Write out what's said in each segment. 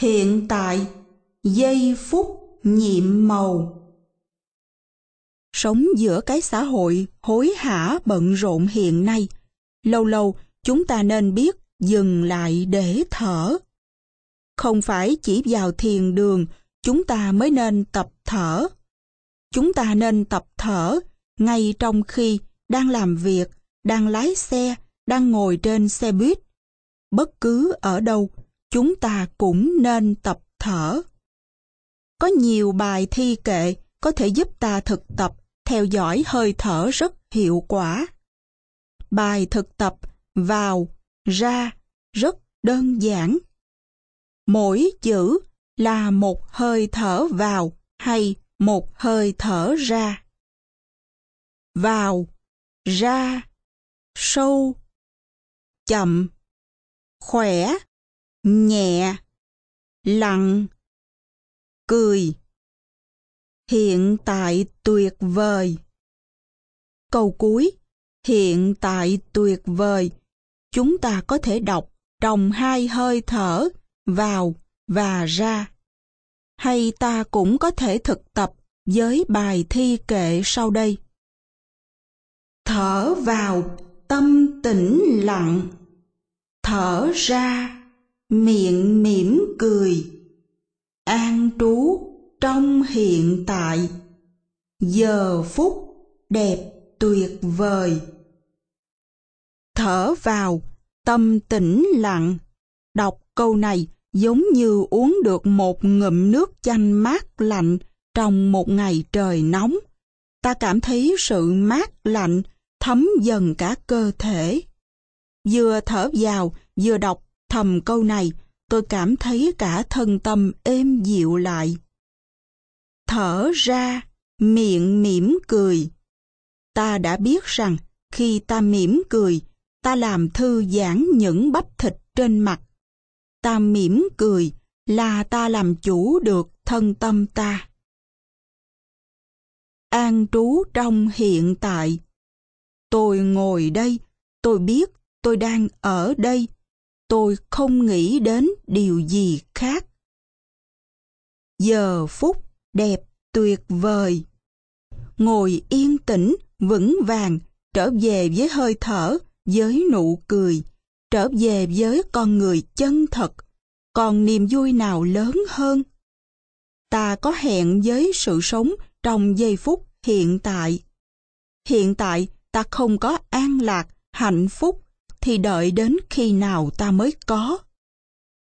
hiện tại, giây phút nhiệm màu. Sống giữa cái xã hội hối hả bận rộn hiện nay, lâu lâu chúng ta nên biết dừng lại để thở. Không phải chỉ vào thiền đường chúng ta mới nên tập thở. Chúng ta nên tập thở ngay trong khi đang làm việc, đang lái xe, đang ngồi trên xe buýt. Bất cứ ở đâu, chúng ta cũng nên tập thở. Có nhiều bài thi kệ có thể giúp ta thực tập theo dõi hơi thở rất hiệu quả. Bài thực tập vào, ra rất đơn giản. Mỗi chữ là một hơi thở vào hay một hơi thở ra. Vào, ra, sâu, chậm, khỏe, nhẹ, lặng, cười. Hiện tại tuyệt vời. Câu cuối, hiện tại tuyệt vời, chúng ta có thể đọc trong hai hơi thở vào và ra. Hay ta cũng có thể thực tập với bài thi kệ sau đây. Thở vào, tâm tĩnh lặng. Thở ra, miệng mỉm cười. An trú trong hiện tại. Giờ phút đẹp tuyệt vời. Thở vào, tâm tĩnh lặng. Đọc câu này giống như uống được một ngụm nước chanh mát lạnh trong một ngày trời nóng. Ta cảm thấy sự mát lạnh thấm dần cả cơ thể. Vừa thở vào, vừa đọc thầm câu này, tôi cảm thấy cả thân tâm êm dịu lại. Thở ra, miệng mỉm cười. Ta đã biết rằng khi ta mỉm cười, ta làm thư giãn những bắp thịt trên mặt ta mỉm cười là ta làm chủ được thân tâm ta. An trú trong hiện tại. Tôi ngồi đây, tôi biết tôi đang ở đây, tôi không nghĩ đến điều gì khác. Giờ phút đẹp tuyệt vời. Ngồi yên tĩnh, vững vàng, trở về với hơi thở, với nụ cười, trở về với con người chân thật, còn niềm vui nào lớn hơn? Ta có hẹn với sự sống trong giây phút hiện tại. Hiện tại ta không có an lạc, hạnh phúc, thì đợi đến khi nào ta mới có.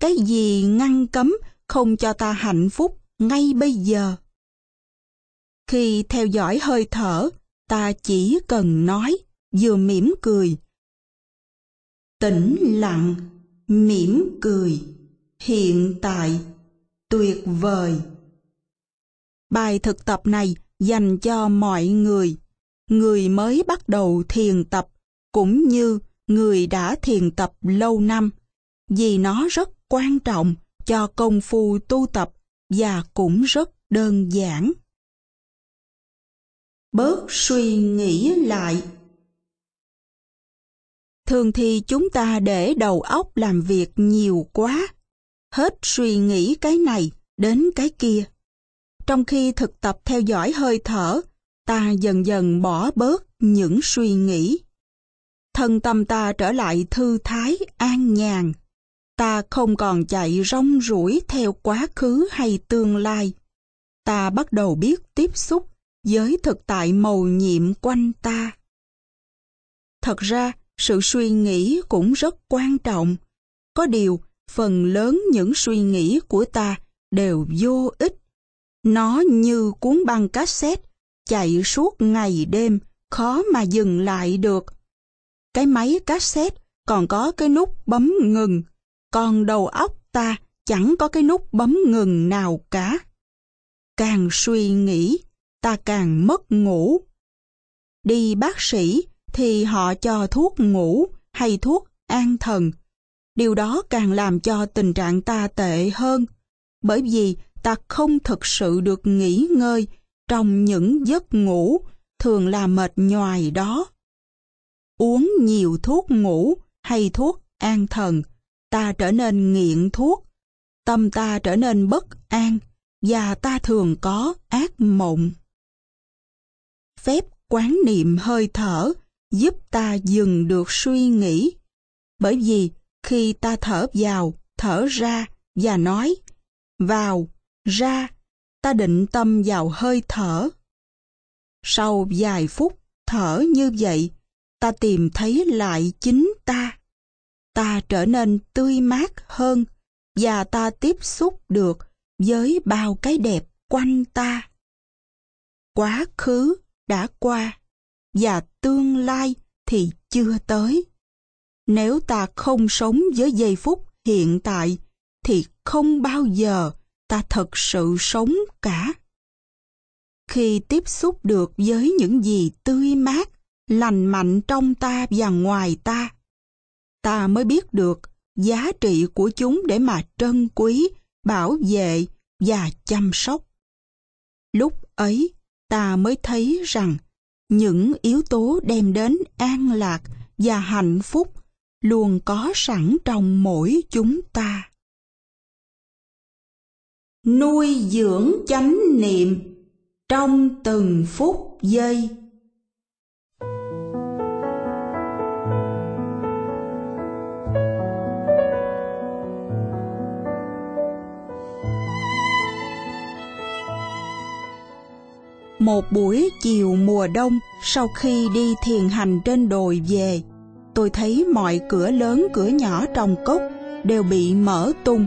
Cái gì ngăn cấm không cho ta hạnh phúc ngay bây giờ? Khi theo dõi hơi thở, ta chỉ cần nói, vừa mỉm cười, tĩnh lặng, mỉm cười, hiện tại, tuyệt vời. Bài thực tập này dành cho mọi người, người mới bắt đầu thiền tập cũng như người đã thiền tập lâu năm, vì nó rất quan trọng cho công phu tu tập và cũng rất đơn giản. Bớt suy nghĩ lại Thường thì chúng ta để đầu óc làm việc nhiều quá, hết suy nghĩ cái này đến cái kia. Trong khi thực tập theo dõi hơi thở, ta dần dần bỏ bớt những suy nghĩ. Thân tâm ta trở lại thư thái, an nhàn. Ta không còn chạy rong ruổi theo quá khứ hay tương lai. Ta bắt đầu biết tiếp xúc với thực tại màu nhiệm quanh ta. Thật ra, sự suy nghĩ cũng rất quan trọng. Có điều, phần lớn những suy nghĩ của ta đều vô ích. Nó như cuốn băng cassette, chạy suốt ngày đêm, khó mà dừng lại được. Cái máy cassette còn có cái nút bấm ngừng, còn đầu óc ta chẳng có cái nút bấm ngừng nào cả. Càng suy nghĩ, ta càng mất ngủ. Đi bác sĩ thì họ cho thuốc ngủ hay thuốc an thần. Điều đó càng làm cho tình trạng ta tệ hơn, bởi vì ta không thực sự được nghỉ ngơi trong những giấc ngủ thường là mệt nhoài đó. Uống nhiều thuốc ngủ hay thuốc an thần, ta trở nên nghiện thuốc. tâm ta trở nên bất an và ta thường có ác mộng. Phép quán niệm hơi thở giúp ta dừng được suy nghĩ. Bởi vì khi ta thở vào, thở ra và nói vào, ra, ta định tâm vào hơi thở. Sau vài phút thở như vậy, ta tìm thấy lại chính ta. Ta trở nên tươi mát hơn và ta tiếp xúc được với bao cái đẹp quanh ta. Quá khứ đã qua và tương lai thì chưa tới. Nếu ta không sống với giây phút hiện tại thì không bao giờ ta thật sự sống cả. Khi tiếp xúc được với những gì tươi mát, lành mạnh trong ta và ngoài ta, ta mới biết được giá trị của chúng để mà trân quý, bảo vệ và chăm sóc. Lúc ấy, ta mới thấy rằng những yếu tố đem đến an lạc và hạnh phúc luôn có sẵn trong mỗi chúng ta. Nuôi dưỡng chánh niệm trong từng phút giây Một buổi chiều mùa đông sau khi đi thiền hành trên đồi về, tôi thấy mọi cửa lớn cửa nhỏ trong cốc đều bị mở tung.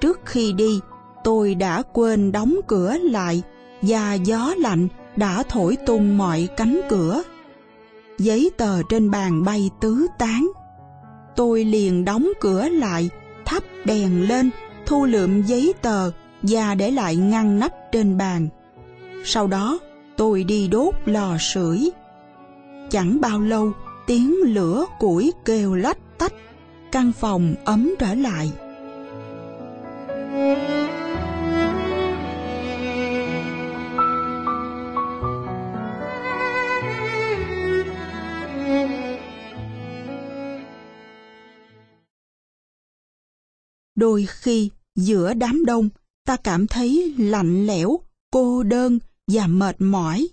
Trước khi đi, tôi đã quên đóng cửa lại và gió lạnh đã thổi tung mọi cánh cửa. Giấy tờ trên bàn bay tứ tán. Tôi liền đóng cửa lại, thắp đèn lên, thu lượm giấy tờ và để lại ngăn nắp trên bàn. Sau đó, tôi đi đốt lò sưởi. Chẳng bao lâu, tiếng lửa củi kêu lách tách, căn phòng ấm trở lại. Đôi khi, giữa đám đông, ta cảm thấy lạnh lẽo, cô đơn và mệt mỏi.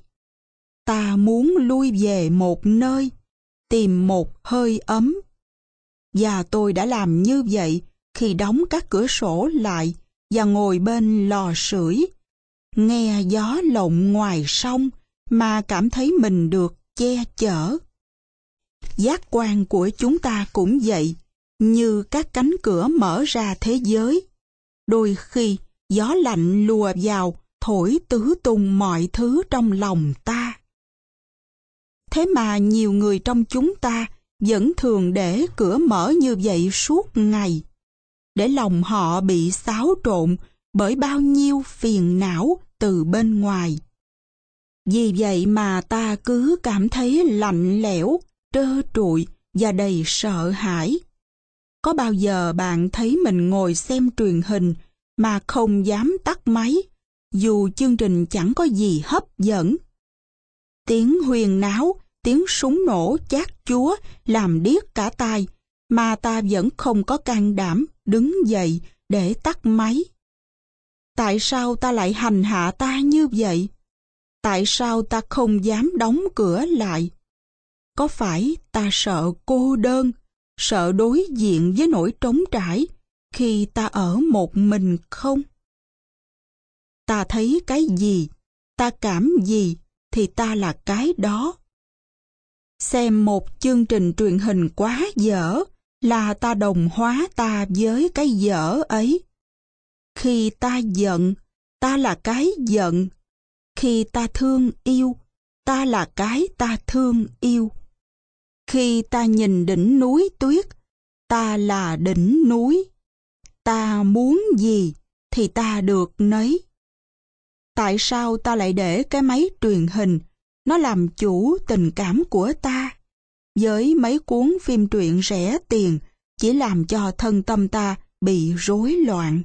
Ta muốn lui về một nơi, tìm một hơi ấm. Và tôi đã làm như vậy khi đóng các cửa sổ lại và ngồi bên lò sưởi, nghe gió lộng ngoài sông mà cảm thấy mình được che chở. Giác quan của chúng ta cũng vậy, như các cánh cửa mở ra thế giới. Đôi khi gió lạnh lùa vào thổi tứ tung mọi thứ trong lòng ta. Thế mà nhiều người trong chúng ta vẫn thường để cửa mở như vậy suốt ngày, để lòng họ bị xáo trộn bởi bao nhiêu phiền não từ bên ngoài. Vì vậy mà ta cứ cảm thấy lạnh lẽo, trơ trụi và đầy sợ hãi. Có bao giờ bạn thấy mình ngồi xem truyền hình mà không dám tắt máy dù chương trình chẳng có gì hấp dẫn. Tiếng huyền náo, tiếng súng nổ chát chúa làm điếc cả tai, mà ta vẫn không có can đảm đứng dậy để tắt máy. Tại sao ta lại hành hạ ta như vậy? Tại sao ta không dám đóng cửa lại? Có phải ta sợ cô đơn, sợ đối diện với nỗi trống trải khi ta ở một mình không? Ta thấy cái gì, ta cảm gì thì ta là cái đó. Xem một chương trình truyền hình quá dở là ta đồng hóa ta với cái dở ấy. Khi ta giận, ta là cái giận. Khi ta thương yêu, ta là cái ta thương yêu. Khi ta nhìn đỉnh núi tuyết, ta là đỉnh núi. Ta muốn gì thì ta được nấy tại sao ta lại để cái máy truyền hình? Nó làm chủ tình cảm của ta. Với mấy cuốn phim truyện rẻ tiền, chỉ làm cho thân tâm ta bị rối loạn.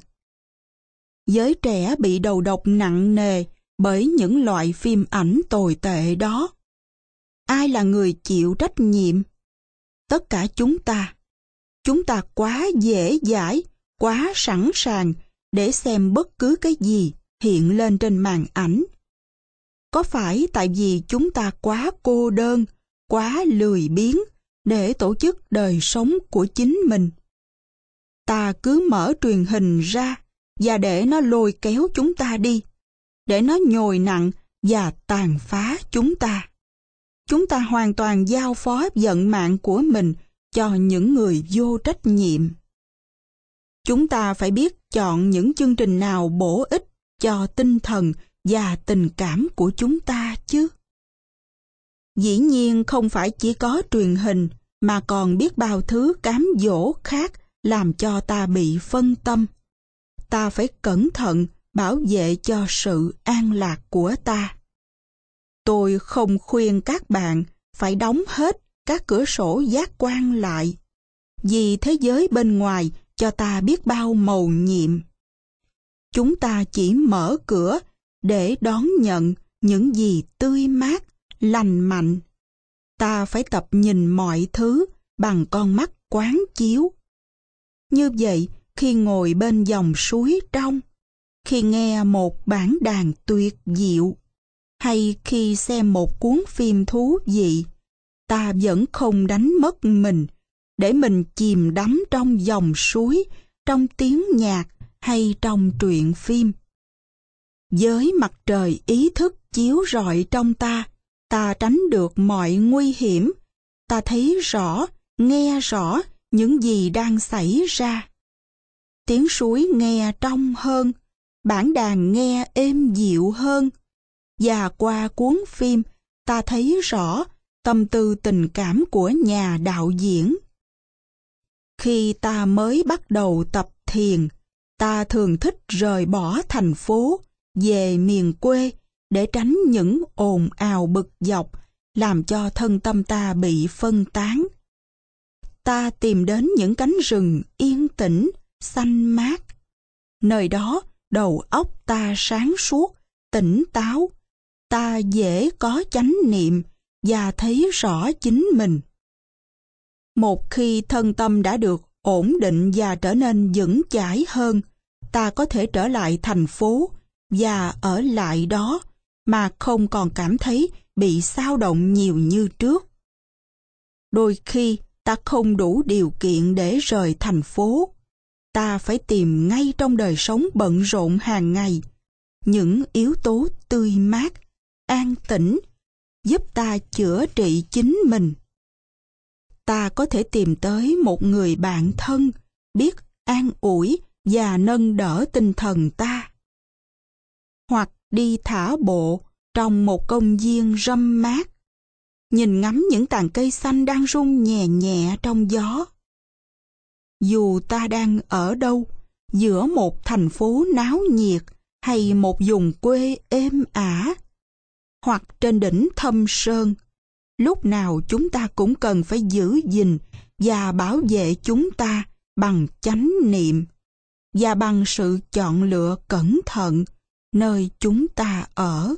Giới trẻ bị đầu độc nặng nề bởi những loại phim ảnh tồi tệ đó. Ai là người chịu trách nhiệm? Tất cả chúng ta. Chúng ta quá dễ dãi, quá sẵn sàng để xem bất cứ cái gì hiện lên trên màn ảnh. Có phải tại vì chúng ta quá cô đơn, quá lười biếng để tổ chức đời sống của chính mình? Ta cứ mở truyền hình ra và để nó lôi kéo chúng ta đi, để nó nhồi nặng và tàn phá chúng ta. Chúng ta hoàn toàn giao phó vận mạng của mình cho những người vô trách nhiệm. Chúng ta phải biết chọn những chương trình nào bổ ích cho tinh thần và tình cảm của chúng ta chứ. Dĩ nhiên không phải chỉ có truyền hình mà còn biết bao thứ cám dỗ khác làm cho ta bị phân tâm. Ta phải cẩn thận bảo vệ cho sự an lạc của ta. Tôi không khuyên các bạn phải đóng hết các cửa sổ giác quan lại, vì thế giới bên ngoài cho ta biết bao màu nhiệm. Chúng ta chỉ mở cửa để đón nhận những gì tươi mát, lành mạnh. Ta phải tập nhìn mọi thứ bằng con mắt quán chiếu. Như vậy, khi ngồi bên dòng suối trong, khi nghe một bản đàn tuyệt diệu, hay khi xem một cuốn phim thú vị, ta vẫn không đánh mất mình để mình chìm đắm trong dòng suối, trong tiếng nhạc hay trong truyện phim. Với mặt trời ý thức chiếu rọi trong ta, ta tránh được mọi nguy hiểm, ta thấy rõ, nghe rõ những gì đang xảy ra. Tiếng suối nghe trong hơn, bản đàn nghe êm dịu hơn, và qua cuốn phim ta thấy rõ tâm tư tình cảm của nhà đạo diễn. Khi ta mới bắt đầu tập thiền, ta thường thích rời bỏ thành phố, về miền quê để tránh những ồn ào bực dọc làm cho thân tâm ta bị phân tán. Ta tìm đến những cánh rừng yên tĩnh, xanh mát. Nơi đó đầu óc ta sáng suốt, tỉnh táo. Ta dễ có chánh niệm và thấy rõ chính mình. Một khi thân tâm đã được ổn định và trở nên vững chãi hơn, ta có thể trở lại thành phố và ở lại đó mà không còn cảm thấy bị sao động nhiều như trước. Đôi khi ta không đủ điều kiện để rời thành phố. Ta phải tìm ngay trong đời sống bận rộn hàng ngày những yếu tố tươi mát, an tĩnh, giúp ta chữa trị chính mình. Ta có thể tìm tới một người bạn thân, biết an ủi và nâng đỡ tinh thần ta. Hoặc đi thả bộ trong một công viên râm mát, nhìn ngắm những tàn cây xanh đang rung nhẹ nhẹ trong gió. Dù ta đang ở đâu, giữa một thành phố náo nhiệt hay một vùng quê êm ả, hoặc trên đỉnh thâm sơn, lúc nào chúng ta cũng cần phải giữ gìn và bảo vệ chúng ta bằng chánh niệm và bằng sự chọn lựa cẩn thận nơi chúng ta ở.